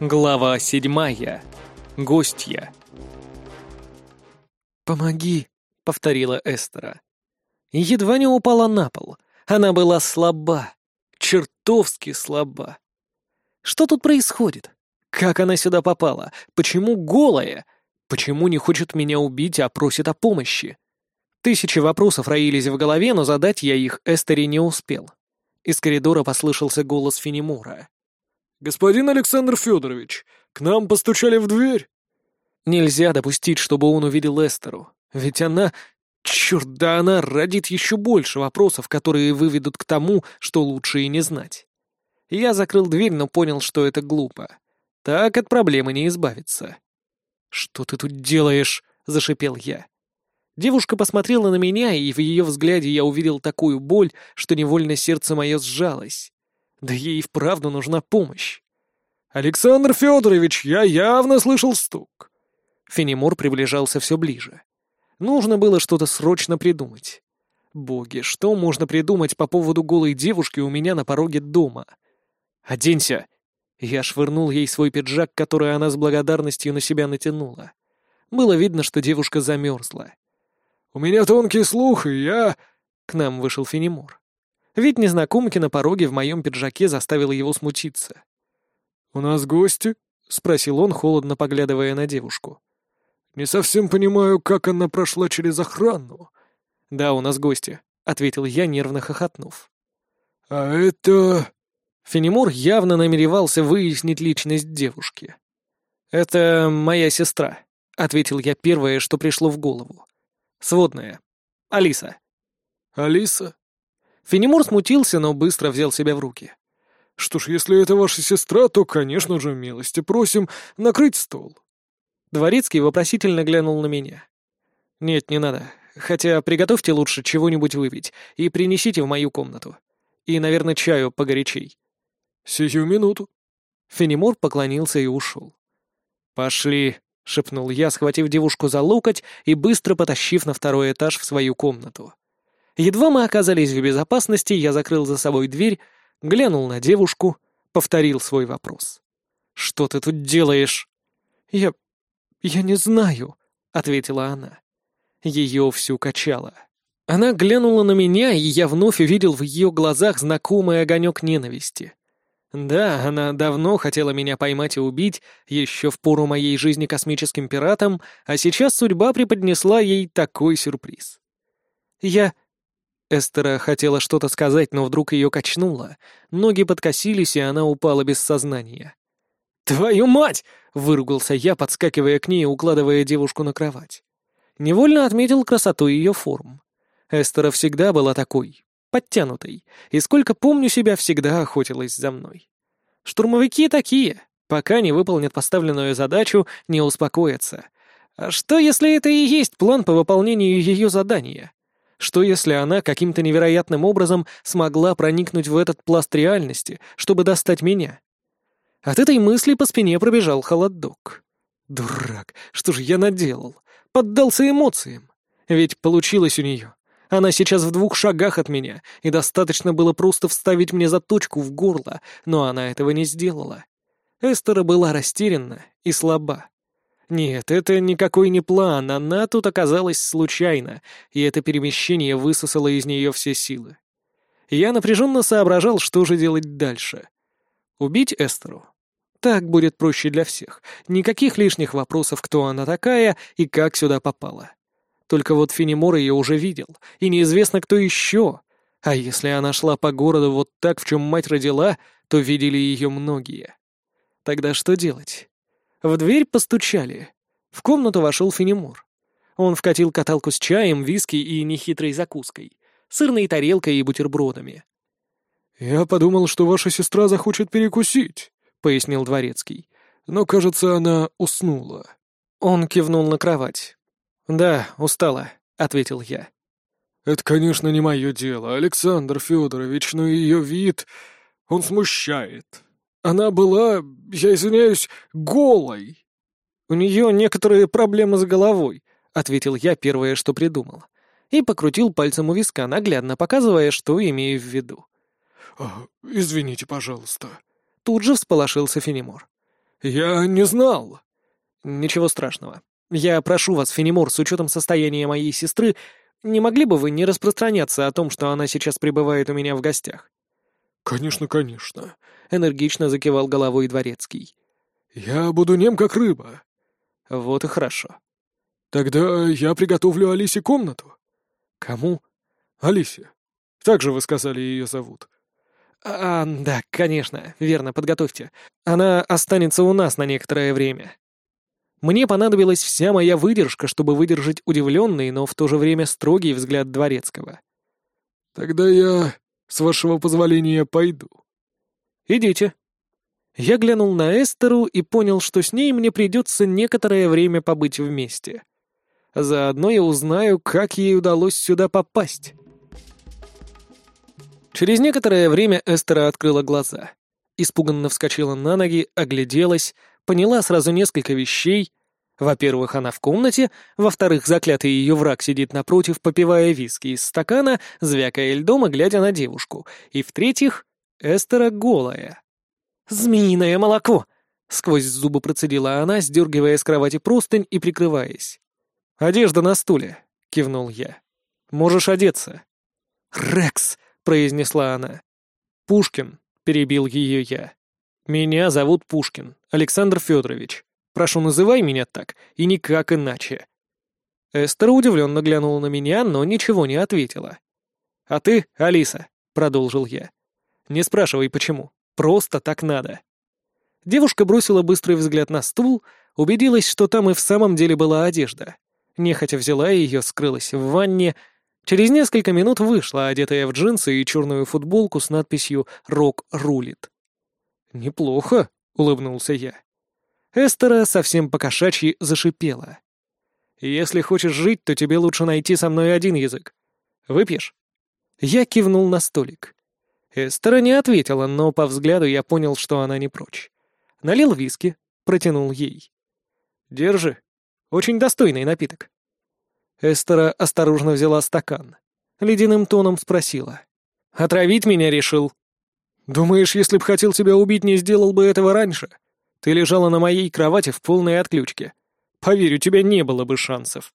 Глава седьмая. Гостья. «Помоги», — повторила Эстера. Едва не упала на пол. Она была слаба. Чертовски слаба. Что тут происходит? Как она сюда попала? Почему голая? Почему не хочет меня убить, а просит о помощи? Тысячи вопросов роились в голове, но задать я их Эстере не успел. Из коридора послышался голос Фенемура. «Господин Александр Федорович, к нам постучали в дверь!» Нельзя допустить, чтобы он увидел Эстеру, ведь она... Черт, да она родит еще больше вопросов, которые выведут к тому, что лучше и не знать. Я закрыл дверь, но понял, что это глупо. Так от проблемы не избавиться. «Что ты тут делаешь?» — зашипел я. Девушка посмотрела на меня, и в ее взгляде я увидел такую боль, что невольно сердце мое сжалось. Да ей вправду нужна помощь. «Александр Федорович, я явно слышал стук». Фенемор приближался все ближе. Нужно было что-то срочно придумать. Боги, что можно придумать по поводу голой девушки у меня на пороге дома? «Оденься!» Я швырнул ей свой пиджак, который она с благодарностью на себя натянула. Было видно, что девушка замерзла. «У меня тонкий слух, и я...» К нам вышел Фенемор. Ведь незнакомки на пороге в моем пиджаке заставило его смутиться. «У нас гости?» — спросил он, холодно поглядывая на девушку. «Не совсем понимаю, как она прошла через охрану». «Да, у нас гости», — ответил я, нервно хохотнув. «А это...» Фенемор явно намеревался выяснить личность девушки. «Это моя сестра», — ответил я первое, что пришло в голову. «Сводная. Алиса». «Алиса?» Фенемор смутился, но быстро взял себя в руки. «Что ж, если это ваша сестра, то, конечно же, милости просим накрыть стол». Дворецкий вопросительно глянул на меня. «Нет, не надо. Хотя приготовьте лучше чего-нибудь выпить и принесите в мою комнату. И, наверное, чаю погорячей». «Сию минуту». Фенемор поклонился и ушел. «Пошли», — шепнул я, схватив девушку за локоть и быстро потащив на второй этаж в свою комнату. Едва мы оказались в безопасности, я закрыл за собой дверь, глянул на девушку, повторил свой вопрос. «Что ты тут делаешь?» «Я... я не знаю», — ответила она. Ее всю качало. Она глянула на меня, и я вновь увидел в ее глазах знакомый огонек ненависти. Да, она давно хотела меня поймать и убить, еще в пору моей жизни космическим пиратом, а сейчас судьба преподнесла ей такой сюрприз. Я... Эстера хотела что-то сказать, но вдруг ее качнуло. Ноги подкосились, и она упала без сознания. «Твою мать!» — выругался я, подскакивая к ней и укладывая девушку на кровать. Невольно отметил красоту ее форм. Эстера всегда была такой, подтянутой, и сколько помню себя, всегда охотилась за мной. Штурмовики такие, пока не выполнят поставленную задачу, не успокоятся. А что, если это и есть план по выполнению ее задания? Что если она каким-то невероятным образом смогла проникнуть в этот пласт реальности, чтобы достать меня? От этой мысли по спине пробежал холодок. Дурак, что же я наделал? Поддался эмоциям. Ведь получилось у нее. Она сейчас в двух шагах от меня, и достаточно было просто вставить мне заточку в горло, но она этого не сделала. Эстера была растеряна и слаба. Нет, это никакой не план, она тут оказалась случайно, и это перемещение высосало из нее все силы. Я напряженно соображал, что же делать дальше. Убить Эстеру? Так будет проще для всех. Никаких лишних вопросов, кто она такая и как сюда попала. Только вот Фенемор ее уже видел, и неизвестно, кто еще. А если она шла по городу вот так, в чем мать родила, то видели ее многие. Тогда что делать? В дверь постучали. В комнату вошел Фенемор. Он вкатил каталку с чаем, виски и нехитрой закуской, сырной тарелкой и бутербродами. «Я подумал, что ваша сестра захочет перекусить», — пояснил Дворецкий. «Но, кажется, она уснула». Он кивнул на кровать. «Да, устала», — ответил я. «Это, конечно, не мое дело, Александр Федорович, но ее вид... он смущает. Она была, я извиняюсь, голой. У нее некоторые проблемы с головой, ответил я первое, что придумал. И покрутил пальцем у виска, наглядно показывая, что имею в виду. «Извините, пожалуйста». Тут же всполошился Фенемор. Я не знал». «Ничего страшного. Я прошу вас, Фенемор, с учетом состояния моей сестры, не могли бы вы не распространяться о том, что она сейчас пребывает у меня в гостях?» «Конечно, конечно», — энергично закивал головой дворецкий. «Я буду нем, как рыба». «Вот и хорошо». «Тогда я приготовлю Алисе комнату». «Кому?» «Алисе. Так же вы сказали, ее зовут». «А, да, конечно, верно, подготовьте. Она останется у нас на некоторое время». Мне понадобилась вся моя выдержка, чтобы выдержать удивленный, но в то же время строгий взгляд дворецкого. «Тогда я, с вашего позволения, пойду». «Идите». Я глянул на Эстеру и понял, что с ней мне придется некоторое время побыть вместе. Заодно я узнаю, как ей удалось сюда попасть. Через некоторое время Эстера открыла глаза. Испуганно вскочила на ноги, огляделась, поняла сразу несколько вещей. Во-первых, она в комнате, во-вторых, заклятый ее враг сидит напротив, попивая виски из стакана, звякая льдом и глядя на девушку. И в-третьих, Эстера голая. «Змеиное молоко!» — сквозь зубы процедила она, сдергивая с кровати простынь и прикрываясь. «Одежда на стуле», — кивнул я. «Можешь одеться». «Рекс!» — произнесла она. «Пушкин», — перебил ее я. «Меня зовут Пушкин, Александр Федорович. Прошу, называй меня так, и никак иначе». Эстер удивленно глянула на меня, но ничего не ответила. «А ты, Алиса», — продолжил я. «Не спрашивай, почему. Просто так надо». Девушка бросила быстрый взгляд на стул, убедилась, что там и в самом деле была одежда. Нехотя взяла ее, скрылась в ванне. Через несколько минут вышла, одетая в джинсы и черную футболку с надписью «Рок рулит». «Неплохо», — улыбнулся я. Эстера совсем покошачьи зашипела. «Если хочешь жить, то тебе лучше найти со мной один язык. Выпьешь?» Я кивнул на столик. Эстера не ответила, но по взгляду я понял, что она не прочь. Налил виски, протянул ей. «Держи. Очень достойный напиток». Эстера осторожно взяла стакан. Ледяным тоном спросила. «Отравить меня решил?» «Думаешь, если б хотел тебя убить, не сделал бы этого раньше?» Ты лежала на моей кровати в полной отключке. Поверь, у тебя не было бы шансов».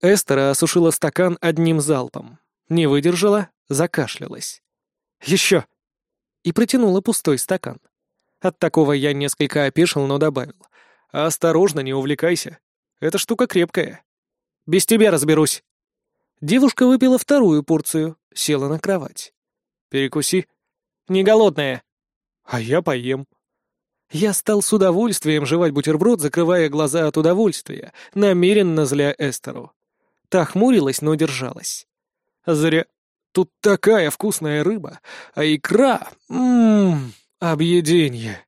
Эстера осушила стакан одним залпом. Не выдержала, закашлялась. «Еще!» И протянула пустой стакан. От такого я несколько опешил, но добавил. «Осторожно, не увлекайся. Эта штука крепкая. Без тебя разберусь». Девушка выпила вторую порцию, села на кровать. «Перекуси». «Не голодная». «А я поем», я стал с удовольствием жевать бутерброд, закрывая глаза от удовольствия, намеренно зля Эстеру. Та хмурилась, но держалась. Зря. Тут такая вкусная рыба, а икра... Ммм... Объеденье.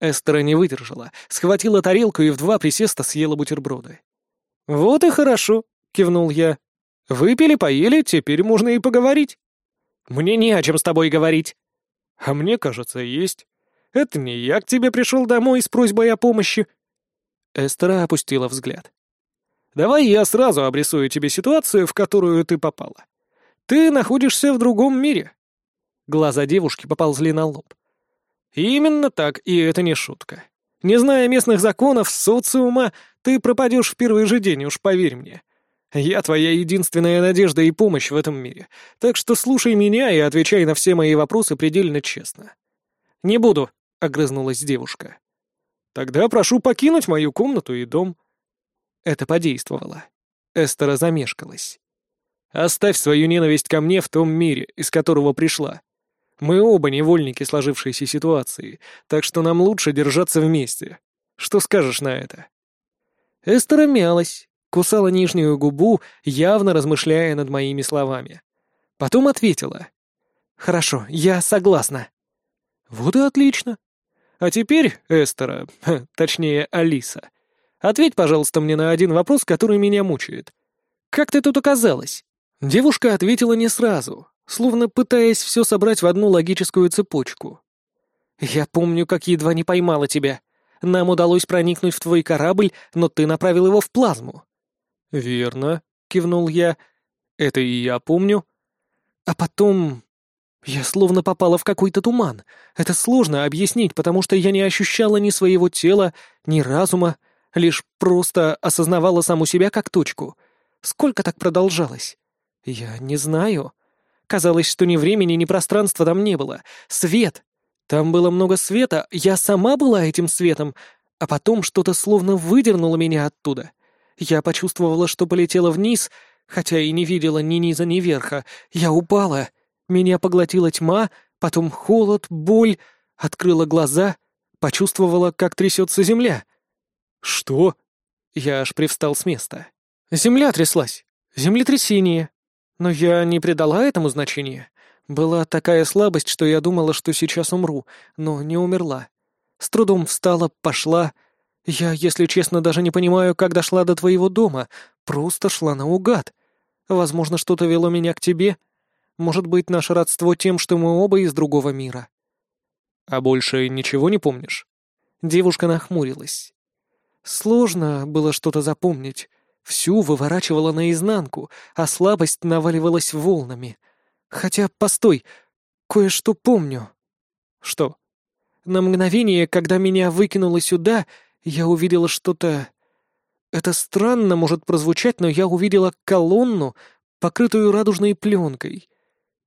Эстера не выдержала, схватила тарелку и в два присеста съела бутерброды. «Вот и хорошо», — кивнул я. «Выпили, поели, теперь можно и поговорить». «Мне не о чем с тобой говорить». «А мне кажется, есть». Это не я к тебе пришел домой с просьбой о помощи». Эстера опустила взгляд. «Давай я сразу обрисую тебе ситуацию, в которую ты попала. Ты находишься в другом мире». Глаза девушки поползли на лоб. «Именно так, и это не шутка. Не зная местных законов, социума, ты пропадешь в первый же день, уж поверь мне. Я твоя единственная надежда и помощь в этом мире, так что слушай меня и отвечай на все мои вопросы предельно честно». «Не буду», огрызнулась девушка. «Тогда прошу покинуть мою комнату и дом». Это подействовало. Эстера замешкалась. «Оставь свою ненависть ко мне в том мире, из которого пришла. Мы оба невольники сложившейся ситуации, так что нам лучше держаться вместе. Что скажешь на это?» Эстера мялась, кусала нижнюю губу, явно размышляя над моими словами. Потом ответила. «Хорошо, я согласна». «Вот и отлично. А теперь, Эстера, точнее, Алиса, ответь, пожалуйста, мне на один вопрос, который меня мучает. Как ты тут оказалась?» Девушка ответила не сразу, словно пытаясь все собрать в одну логическую цепочку. «Я помню, как едва не поймала тебя. Нам удалось проникнуть в твой корабль, но ты направил его в плазму». «Верно», — кивнул я. «Это и я помню». «А потом Я словно попала в какой-то туман. Это сложно объяснить, потому что я не ощущала ни своего тела, ни разума, лишь просто осознавала саму себя как точку. Сколько так продолжалось? Я не знаю. Казалось, что ни времени, ни пространства там не было. Свет! Там было много света, я сама была этим светом, а потом что-то словно выдернуло меня оттуда. Я почувствовала, что полетела вниз, хотя и не видела ни низа, ни верха. Я упала. Меня поглотила тьма, потом холод, боль, открыла глаза, почувствовала, как трясется земля. «Что?» Я аж привстал с места. «Земля тряслась. Землетрясение. Но я не придала этому значения. Была такая слабость, что я думала, что сейчас умру, но не умерла. С трудом встала, пошла. Я, если честно, даже не понимаю, как дошла до твоего дома. Просто шла наугад. Возможно, что-то вело меня к тебе. Может быть, наше родство тем, что мы оба из другого мира. А больше ничего не помнишь? Девушка нахмурилась. Сложно было что-то запомнить. Всю выворачивала наизнанку, а слабость наваливалась волнами. Хотя, постой, кое-что помню. Что? На мгновение, когда меня выкинуло сюда, я увидела что-то... Это странно может прозвучать, но я увидела колонну, покрытую радужной пленкой.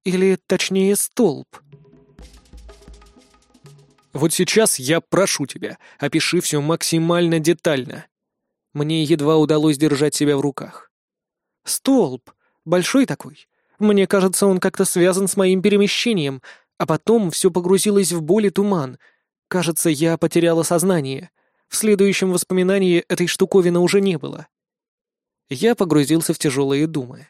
Или, точнее, столб. Вот сейчас я прошу тебя, опиши все максимально детально. Мне едва удалось держать себя в руках. Столб. Большой такой. Мне кажется, он как-то связан с моим перемещением, а потом все погрузилось в боль и туман. Кажется, я потеряла сознание. В следующем воспоминании этой штуковины уже не было. Я погрузился в тяжелые думы.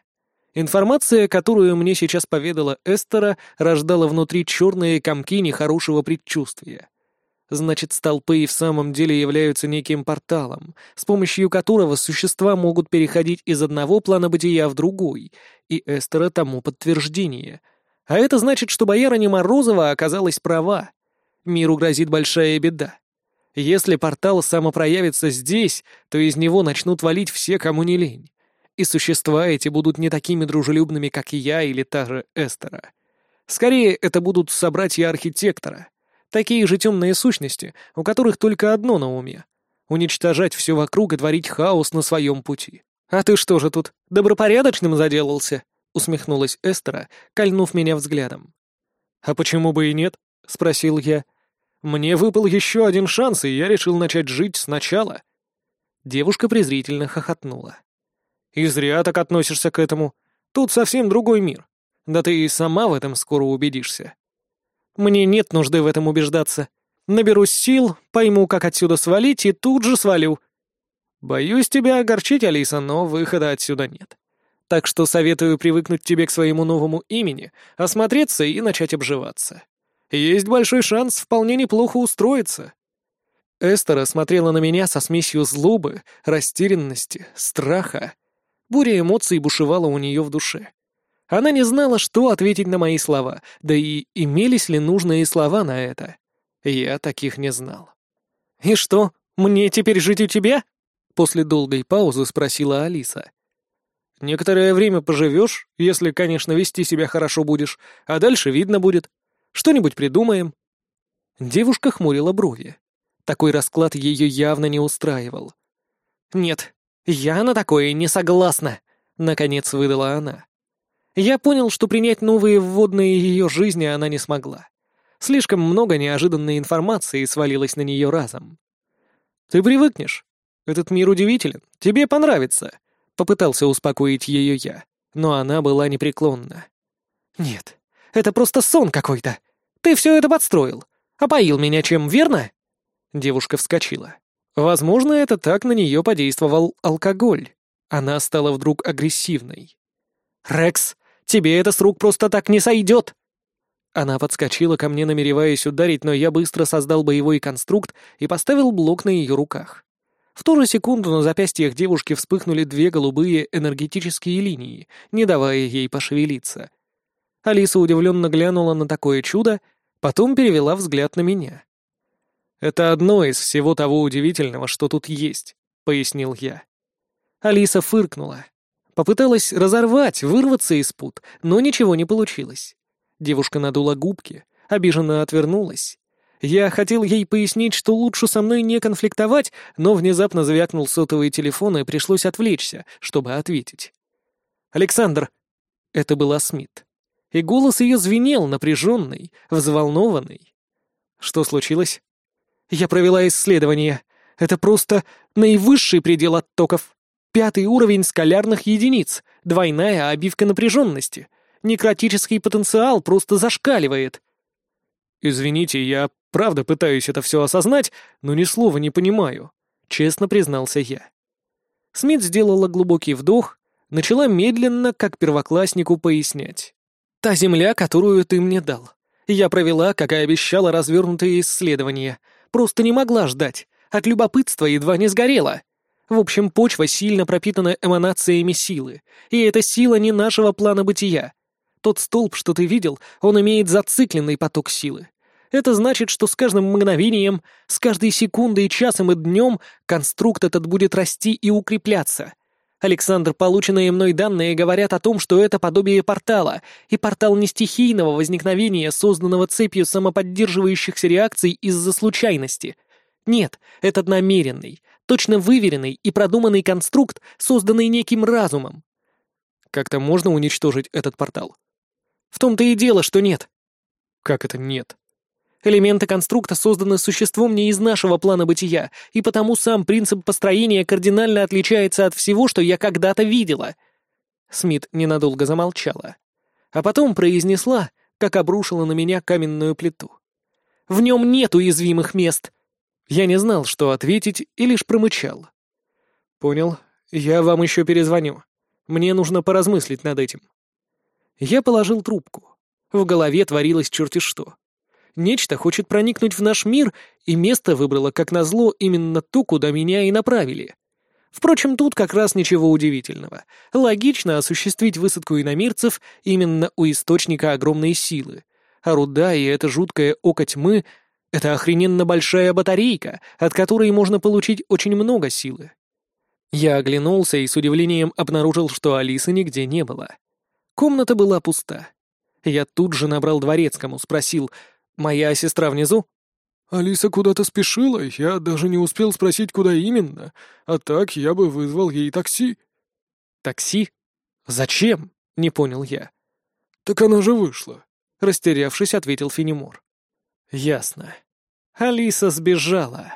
Информация, которую мне сейчас поведала Эстера, рождала внутри черные комки нехорошего предчувствия. Значит, столпы и в самом деле являются неким порталом, с помощью которого существа могут переходить из одного плана бытия в другой, и Эстера тому подтверждение. А это значит, что боярыня Морозова оказалась права. Миру грозит большая беда. Если портал самопроявится здесь, то из него начнут валить все, кому не лень и существа эти будут не такими дружелюбными, как и я или та же Эстера. Скорее, это будут собратья архитектора. Такие же темные сущности, у которых только одно на уме — уничтожать все вокруг и творить хаос на своем пути. «А ты что же тут, добропорядочным заделался?» — усмехнулась Эстера, кольнув меня взглядом. «А почему бы и нет?» — спросил я. «Мне выпал еще один шанс, и я решил начать жить сначала». Девушка презрительно хохотнула. И зря так относишься к этому. Тут совсем другой мир. Да ты и сама в этом скоро убедишься. Мне нет нужды в этом убеждаться. Наберусь сил, пойму, как отсюда свалить, и тут же свалю. Боюсь тебя огорчить, Алиса, но выхода отсюда нет. Так что советую привыкнуть тебе к своему новому имени, осмотреться и начать обживаться. Есть большой шанс вполне неплохо устроиться. Эстера смотрела на меня со смесью злобы, растерянности, страха Буря эмоций бушевала у нее в душе. Она не знала, что ответить на мои слова, да и имелись ли нужные слова на это. Я таких не знал. «И что, мне теперь жить у тебя?» После долгой паузы спросила Алиса. «Некоторое время поживешь, если, конечно, вести себя хорошо будешь, а дальше видно будет. Что-нибудь придумаем». Девушка хмурила брови. Такой расклад ее явно не устраивал. «Нет, «Я на такое не согласна», — наконец выдала она. Я понял, что принять новые вводные ее жизни она не смогла. Слишком много неожиданной информации свалилось на нее разом. «Ты привыкнешь. Этот мир удивителен. Тебе понравится», — попытался успокоить ее я, но она была непреклонна. «Нет, это просто сон какой-то. Ты все это подстроил. Опоил меня чем, верно?» Девушка вскочила. Возможно, это так на нее подействовал алкоголь. Она стала вдруг агрессивной. «Рекс, тебе это с рук просто так не сойдет!» Она подскочила ко мне, намереваясь ударить, но я быстро создал боевой конструкт и поставил блок на ее руках. В ту же секунду на запястьях девушки вспыхнули две голубые энергетические линии, не давая ей пошевелиться. Алиса удивленно глянула на такое чудо, потом перевела взгляд на меня. «Это одно из всего того удивительного, что тут есть», — пояснил я. Алиса фыркнула. Попыталась разорвать, вырваться из пут, но ничего не получилось. Девушка надула губки, обиженно отвернулась. Я хотел ей пояснить, что лучше со мной не конфликтовать, но внезапно звякнул сотовый телефон и пришлось отвлечься, чтобы ответить. «Александр!» Это была Смит. И голос ее звенел, напряженный, взволнованный. Что случилось? Я провела исследование. Это просто наивысший предел оттоков. Пятый уровень скалярных единиц, двойная обивка напряженности. Некротический потенциал просто зашкаливает. «Извините, я правда пытаюсь это все осознать, но ни слова не понимаю», — честно признался я. Смит сделала глубокий вдох, начала медленно, как первокласснику, пояснять. «Та земля, которую ты мне дал. Я провела, как и обещала, развернутые исследования. Просто не могла ждать. От любопытства едва не сгорела. В общем, почва сильно пропитана эманациями силы, и эта сила не нашего плана бытия. Тот столб, что ты видел, он имеет зацикленный поток силы. Это значит, что с каждым мгновением, с каждой секундой, часом и днем конструкт этот будет расти и укрепляться. Александр, полученные мной данные говорят о том, что это подобие портала, и портал не стихийного возникновения, созданного цепью самоподдерживающихся реакций из-за случайности. Нет, это намеренный, точно выверенный и продуманный конструкт, созданный неким разумом. Как-то можно уничтожить этот портал? В том-то и дело, что нет. Как это нет? Элементы конструкта созданы существом не из нашего плана бытия, и потому сам принцип построения кардинально отличается от всего, что я когда-то видела. Смит ненадолго замолчала, а потом произнесла, как обрушила на меня каменную плиту. В нем нет уязвимых мест. Я не знал, что ответить, и лишь промычал. Понял. Я вам еще перезвоню. Мне нужно поразмыслить над этим. Я положил трубку. В голове творилось черти что. Нечто хочет проникнуть в наш мир, и место выбрало, как назло, именно то, куда меня и направили. Впрочем, тут как раз ничего удивительного. Логично осуществить высадку иномирцев именно у источника огромной силы. А руда и это жуткое око тьмы — это охрененно большая батарейка, от которой можно получить очень много силы. Я оглянулся и с удивлением обнаружил, что Алисы нигде не было. Комната была пуста. Я тут же набрал дворецкому, спросил, «Моя сестра внизу?» «Алиса куда-то спешила, я даже не успел спросить, куда именно, а так я бы вызвал ей такси». «Такси? Зачем?» — не понял я. «Так она же вышла», — растерявшись, ответил Финемор. «Ясно. Алиса сбежала».